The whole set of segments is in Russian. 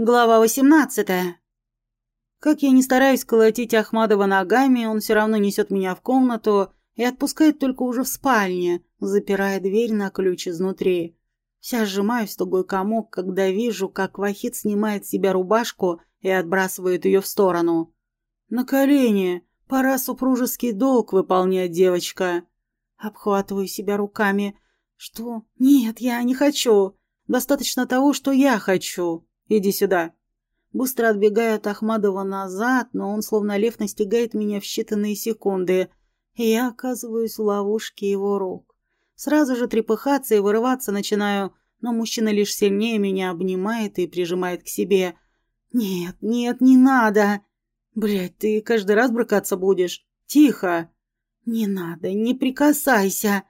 Глава 18. Как я не стараюсь колотить Ахмадова ногами, он все равно несет меня в комнату и отпускает только уже в спальне, запирая дверь на ключ изнутри. Вся сжимаюсь в тугой комок, когда вижу, как Вахид снимает с себя рубашку и отбрасывает ее в сторону. «На колени! Пора супружеский долг выполнять, девочка!» Обхватываю себя руками. «Что? Нет, я не хочу. Достаточно того, что я хочу. Иди сюда. Быстро отбегаю от Ахмадова назад, но он словно лев настигает меня в считанные секунды, и я оказываюсь в ловушке его рук. Сразу же трепыхаться и вырываться начинаю, но мужчина лишь сильнее меня обнимает и прижимает к себе. «Нет, нет, не надо!» «Блядь, ты каждый раз брыкаться будешь? Тихо!» «Не надо, не прикасайся!»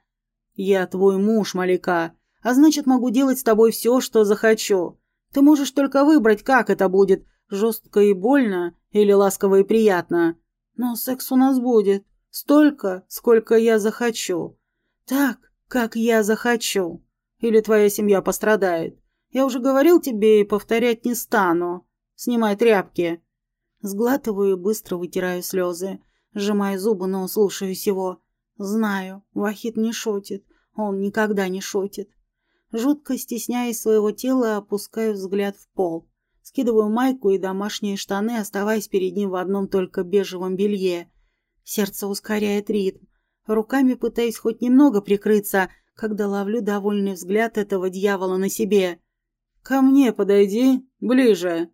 «Я твой муж, Малика, а значит, могу делать с тобой все, что захочу. Ты можешь только выбрать, как это будет, жестко и больно или ласково и приятно. Но секс у нас будет столько, сколько я захочу. Так, как я захочу. Или твоя семья пострадает. Я уже говорил тебе и повторять не стану. Снимай тряпки. Сглатываю и быстро вытираю слезы. Сжимаю зубы, но слушаюсь его. Знаю, Вахид не шутит. Он никогда не шутит. Жутко стесняясь своего тела, опускаю взгляд в пол. Скидываю майку и домашние штаны, оставаясь перед ним в одном только бежевом белье. Сердце ускоряет ритм. Руками пытаюсь хоть немного прикрыться, когда ловлю довольный взгляд этого дьявола на себе. «Ко мне подойди, ближе».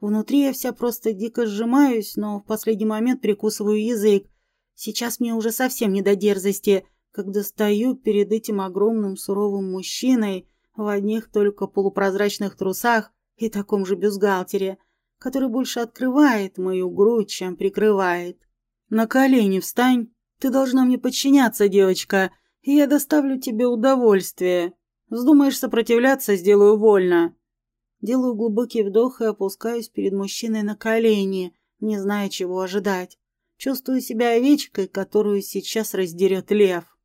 Внутри я вся просто дико сжимаюсь, но в последний момент прикусываю язык. Сейчас мне уже совсем не до дерзости — когда стою перед этим огромным суровым мужчиной в одних только полупрозрачных трусах и таком же бюстгальтере, который больше открывает мою грудь, чем прикрывает. «На колени встань! Ты должна мне подчиняться, девочка, и я доставлю тебе удовольствие. Вздумаешь сопротивляться, сделаю больно». Делаю глубокий вдох и опускаюсь перед мужчиной на колени, не зная, чего ожидать. Чувствую себя овечкой, которую сейчас раздерет лев.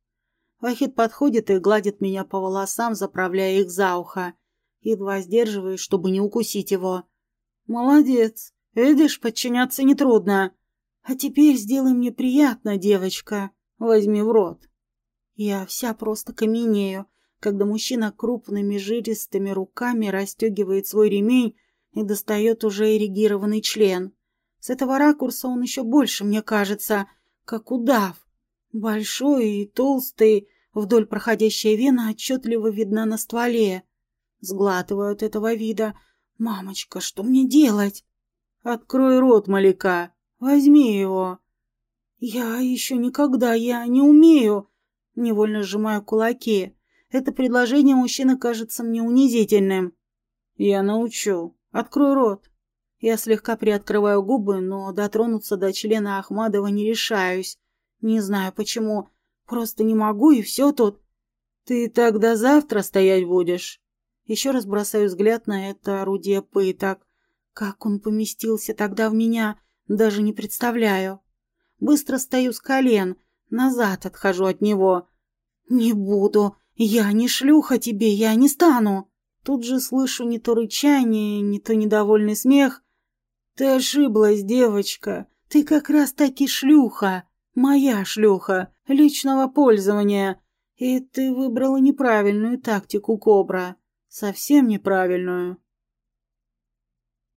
Вахид подходит и гладит меня по волосам, заправляя их за ухо. Едва сдерживаюсь, чтобы не укусить его. «Молодец. Видишь, подчиняться нетрудно. А теперь сделай мне приятно, девочка. Возьми в рот». Я вся просто каменею, когда мужчина крупными жилистыми руками расстегивает свой ремень и достает уже эрегированный член. С этого ракурса он еще больше, мне кажется, как удав. Большой и толстый, Вдоль проходящая вена отчетливо видна на стволе. Сглатываю от этого вида. «Мамочка, что мне делать?» «Открой рот, Маляка. Возьми его». «Я еще никогда, я не умею». Невольно сжимаю кулаки. Это предложение мужчины кажется мне унизительным. «Я научу. Открой рот». Я слегка приоткрываю губы, но дотронуться до члена Ахмадова не решаюсь. Не знаю почему. Просто не могу, и все тут. Ты тогда завтра стоять будешь? Еще раз бросаю взгляд на это орудие пыток. Как он поместился тогда в меня, даже не представляю. Быстро стою с колен, назад отхожу от него. Не буду, я не шлюха тебе, я не стану. Тут же слышу не то рычание, не то недовольный смех. Ты ошиблась, девочка, ты как раз таки шлюха. Моя шлюха, личного пользования. И ты выбрала неправильную тактику, Кобра. Совсем неправильную.